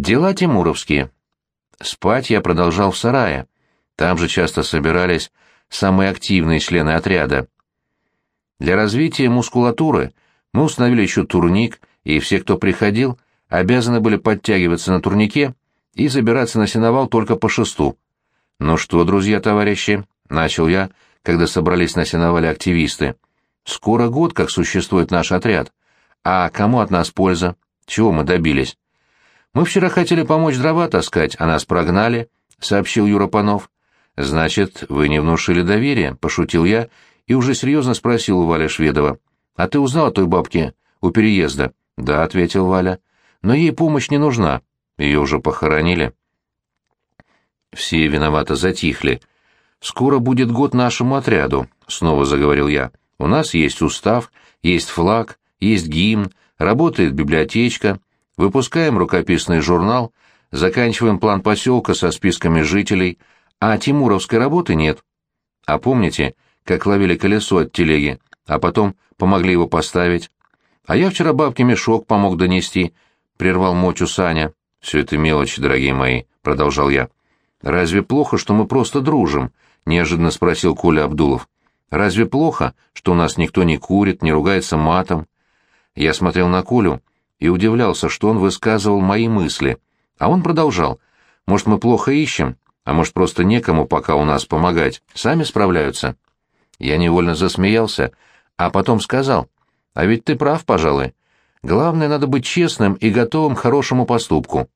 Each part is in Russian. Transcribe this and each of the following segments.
Дела тимуровские. Спать я продолжал в сарае. Там же часто собирались самые активные члены отряда. Для развития мускулатуры мы установили еще турник, и все, кто приходил, обязаны были подтягиваться на турнике и забираться на сеновал только по шесту. «Ну что, друзья-товарищи», — начал я, когда собрались на сеновале активисты, — «скоро год, как существует наш отряд. А кому от нас польза? Чего мы добились?» «Мы вчера хотели помочь дрова таскать, а нас прогнали», — сообщил Юра Панов. «Значит, вы не внушили доверия», — пошутил я и уже серьезно спросил у Валя Шведова. «А ты узнал о той бабке у переезда?» «Да», — ответил Валя. «Но ей помощь не нужна. Ее уже похоронили». Все виновато затихли. «Скоро будет год нашему отряду», — снова заговорил я. «У нас есть устав, есть флаг, есть гимн, работает библиотечка, выпускаем рукописный журнал, заканчиваем план поселка со списками жителей, а тимуровской работы нет. А помните, как ловили колесо от телеги, а потом помогли его поставить. А я вчера бабке мешок помог донести, — прервал мочу Саня. — Все это мелочи, дорогие мои, — продолжал я. — Разве плохо, что мы просто дружим? — неожиданно спросил Коля Абдулов. — Разве плохо, что у нас никто не курит, не ругается матом? Я смотрел на Колю и удивлялся, что он высказывал мои мысли. А он продолжал. Может, мы плохо ищем, а может, просто некому пока у нас помогать, сами справляются. Я невольно засмеялся, а потом сказал, «А ведь ты прав, пожалуй. Главное, надо быть честным и готовым к хорошему поступку».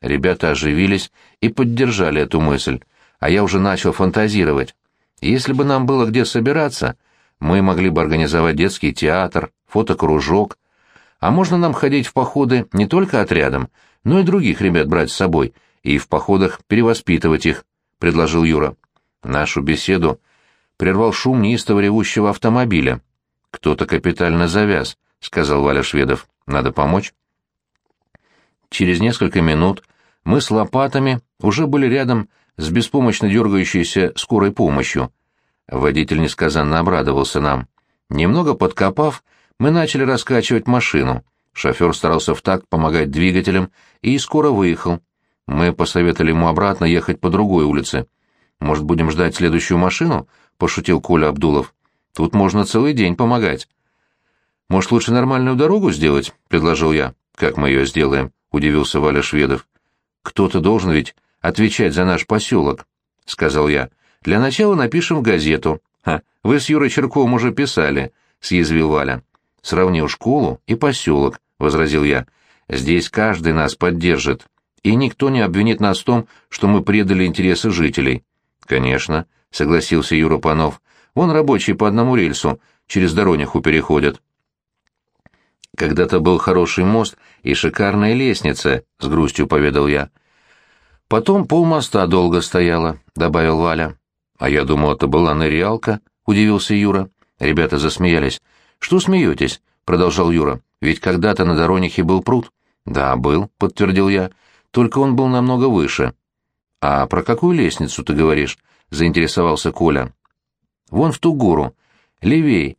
Ребята оживились и поддержали эту мысль, а я уже начал фантазировать. Если бы нам было где собираться, мы могли бы организовать детский театр, фотокружок. А можно нам ходить в походы не только отрядом, но и других ребят брать с собой, и в походах перевоспитывать их, — предложил Юра. Нашу беседу прервал шум неистово ревущего автомобиля. «Кто-то капитально завяз», — сказал Валя Шведов. «Надо помочь?» Через несколько минут мы с лопатами уже были рядом с беспомощно дергающейся скорой помощью. Водитель несказанно обрадовался нам. Немного подкопав, мы начали раскачивать машину. Шофер старался в такт помогать двигателям и скоро выехал. Мы посоветовали ему обратно ехать по другой улице. «Может, будем ждать следующую машину?» пошутил Коля Абдулов. Тут можно целый день помогать. Может, лучше нормальную дорогу сделать, предложил я. Как мы ее сделаем? удивился Валя Шведов. Кто-то должен ведь отвечать за наш поселок, сказал я. Для начала напишем в газету. Ха, вы с Юрой Черковым уже писали, съязвил Валя. Сравнил школу и поселок, возразил я. Здесь каждый нас поддержит, и никто не обвинит нас в том, что мы предали интересы жителей. Конечно, — согласился Юра Панов. «Вон рабочие по одному рельсу, через Дорониху переходят». «Когда-то был хороший мост и шикарная лестница», — с грустью поведал я. «Потом полмоста долго стояла», — добавил Валя. «А я думал, это была нырялка», — удивился Юра. Ребята засмеялись. «Что смеетесь?» — продолжал Юра. «Ведь когда-то на Доронихе был пруд». «Да, был», — подтвердил я. «Только он был намного выше». «А про какую лестницу ты говоришь?» — заинтересовался Коля. «Вон в ту гору. Левей.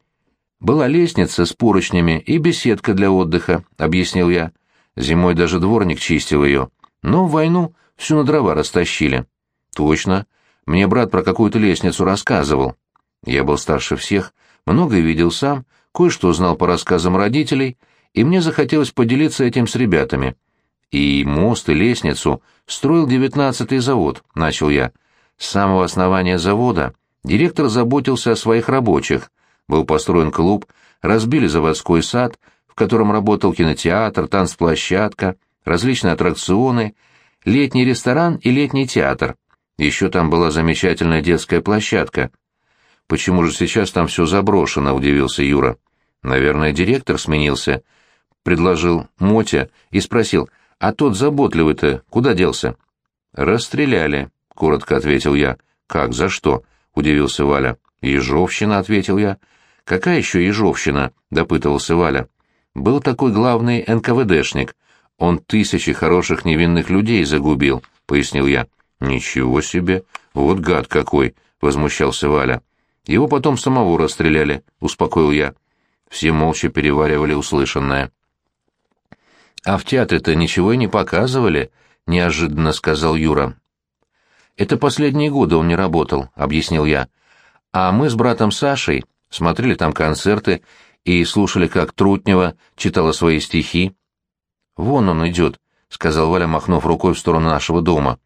Была лестница с поручнями и беседка для отдыха», — объяснил я. Зимой даже дворник чистил ее. Но в войну всю на дрова растащили. «Точно. Мне брат про какую-то лестницу рассказывал. Я был старше всех, многое видел сам, кое-что знал по рассказам родителей, и мне захотелось поделиться этим с ребятами. И мост, и лестницу строил девятнадцатый завод, — начал я. С самого основания завода директор заботился о своих рабочих. Был построен клуб, разбили заводской сад, в котором работал кинотеатр, танцплощадка, различные аттракционы, летний ресторан и летний театр. Еще там была замечательная детская площадка. «Почему же сейчас там все заброшено?» — удивился Юра. «Наверное, директор сменился», — предложил Мотя и спросил, «а тот заботливый-то куда делся?» «Расстреляли», — коротко ответил я. «Как, за что?» — удивился Валя. «Ежовщина», — ответил я. «Какая еще ежовщина?» — допытывался Валя. «Был такой главный НКВДшник. Он тысячи хороших невинных людей загубил», — пояснил я. «Ничего себе! Вот гад какой!» — возмущался Валя. «Его потом самого расстреляли», — успокоил я. Все молча переваривали услышанное. А в театре-то ничего и не показывали, неожиданно сказал Юра. Это последние годы он не работал, объяснил я. А мы с братом Сашей смотрели там концерты и слушали, как Трутнева читала свои стихи. «Вон он идет», — сказал Валя, махнув рукой в сторону нашего дома.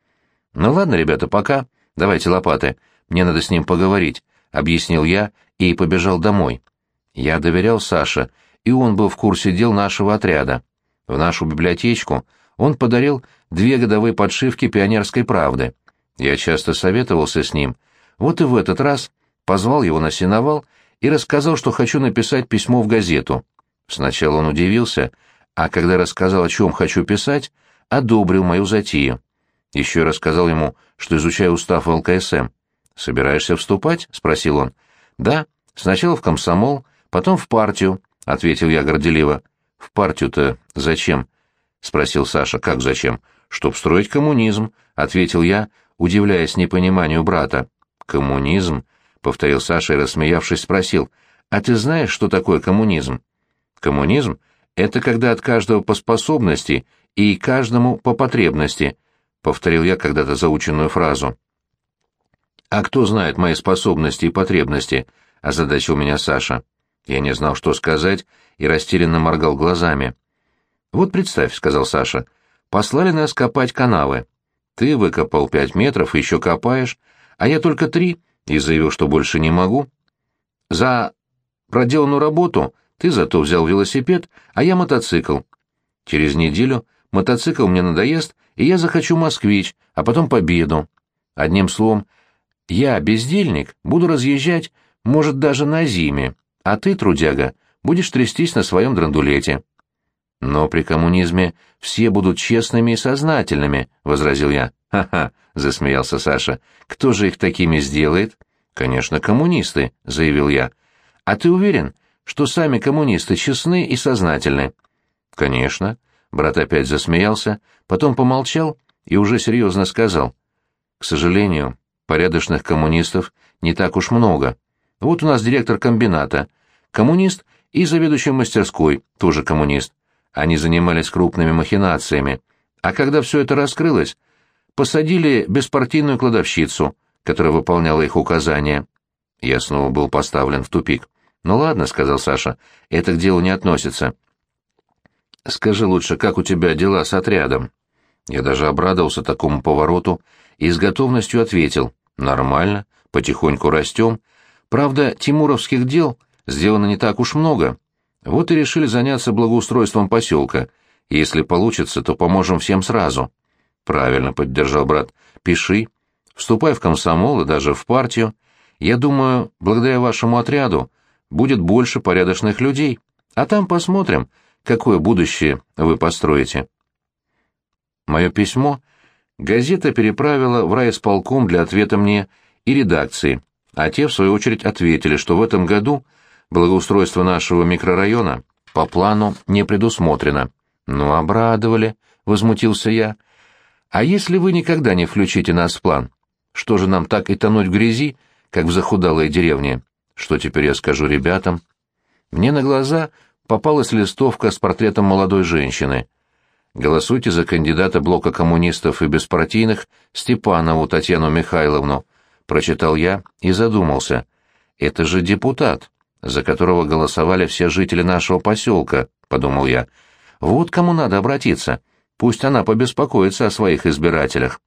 «Ну ладно, ребята, пока. Давайте лопаты. Мне надо с ним поговорить», — объяснил я и побежал домой. Я доверял Саше, и он был в курсе дел нашего отряда. В нашу библиотечку он подарил две годовые подшивки «Пионерской правды». Я часто советовался с ним. Вот и в этот раз позвал его на сеновал и рассказал, что хочу написать письмо в газету. Сначала он удивился, а когда рассказал, о чем хочу писать, одобрил мою затею. Еще рассказал ему, что изучаю устав ЛКСМ. «Собираешься вступать?» — спросил он. «Да, сначала в комсомол, потом в партию», — ответил я горделиво. «В партию-то зачем?» — спросил Саша. «Как зачем?» «Чтоб строить коммунизм», — ответил я, удивляясь непониманию брата. «Коммунизм?» повторил Саша и, рассмеявшись, спросил, «А ты знаешь, что такое коммунизм?» «Коммунизм — это когда от каждого по способности и каждому по потребности», — повторил я когда-то заученную фразу. «А кто знает мои способности и потребности?» — озадачил меня Саша. Я не знал, что сказать, и растерянно моргал глазами. «Вот представь», — сказал Саша, — «послали нас копать канавы. Ты выкопал пять метров и еще копаешь, а я только три, и заявил, что больше не могу. За проделанную работу ты зато взял велосипед, а я мотоцикл. Через неделю мотоцикл мне надоест, и я захочу москвич, а потом победу. Одним словом, я, бездельник, буду разъезжать, может, даже на зиме, а ты, трудяга, будешь трястись на своем драндулете. Но при коммунизме все будут честными и сознательными, — возразил я. «Ха-ха», — засмеялся Саша, — «кто же их такими сделает?» «Конечно, коммунисты», — заявил я. «А ты уверен, что сами коммунисты честны и сознательны?» «Конечно». Брат опять засмеялся, потом помолчал и уже серьезно сказал. «К сожалению, порядочных коммунистов не так уж много. Вот у нас директор комбината, коммунист и заведующий мастерской, тоже коммунист. Они занимались крупными махинациями. А когда все это раскрылось, посадили беспартийную кладовщицу, которая выполняла их указания. Я снова был поставлен в тупик. «Ну ладно», — сказал Саша, — «это к делу не относится». «Скажи лучше, как у тебя дела с отрядом?» Я даже обрадовался такому повороту и с готовностью ответил. «Нормально, потихоньку растем. Правда, тимуровских дел сделано не так уж много. Вот и решили заняться благоустройством поселка. Если получится, то поможем всем сразу». «Правильно», — поддержал брат. «Пиши. Вступай в комсомол и даже в партию. Я думаю, благодаря вашему отряду будет больше порядочных людей. А там посмотрим, какое будущее вы построите». Мое письмо газета переправила в райисполком для ответа мне и редакции, а те, в свою очередь, ответили, что в этом году благоустройство нашего микрорайона по плану не предусмотрено. «Ну, обрадовали», — возмутился я. «А если вы никогда не включите нас в план? Что же нам так и тонуть в грязи, как в захудалой деревне? Что теперь я скажу ребятам?» Мне на глаза попалась листовка с портретом молодой женщины. Голосуйте за кандидата блока коммунистов и беспартийных Степанову Татьяну Михайловну, прочитал я и задумался. Это же депутат, за которого голосовали все жители нашего поселка, подумал я. Вот кому надо обратиться. Пусть она побеспокоится о своих избирателях.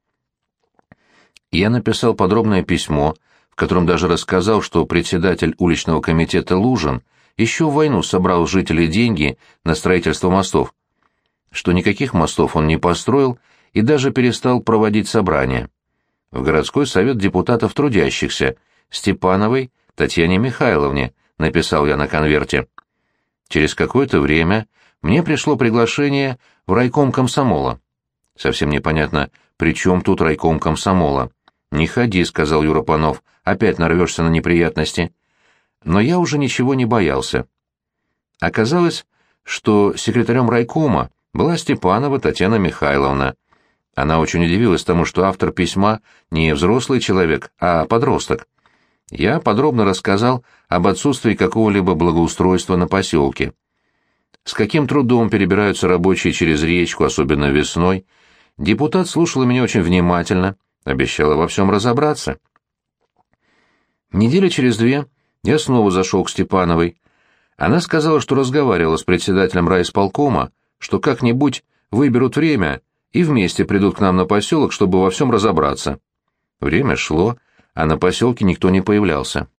Я написал подробное письмо, в котором даже рассказал, что председатель уличного комитета Лужин еще в войну собрал жителей деньги на строительство мостов, что никаких мостов он не построил и даже перестал проводить собрания. В городской совет депутатов трудящихся Степановой Татьяне Михайловне написал я на конверте. Через какое-то время мне пришло приглашение в райком комсомола. Совсем непонятно, при чем тут райком комсомола. «Не ходи», — сказал Юра Панов, — «опять нарвешься на неприятности». Но я уже ничего не боялся. Оказалось, что секретарем райкома была Степанова Татьяна Михайловна. Она очень удивилась тому, что автор письма не взрослый человек, а подросток. Я подробно рассказал об отсутствии какого-либо благоустройства на поселке. с каким трудом перебираются рабочие через речку, особенно весной. Депутат слушала меня очень внимательно, обещала во всем разобраться. Недели через две я снова зашел к Степановой. Она сказала, что разговаривала с председателем райисполкома, что как-нибудь выберут время и вместе придут к нам на поселок, чтобы во всем разобраться. Время шло, а на поселке никто не появлялся.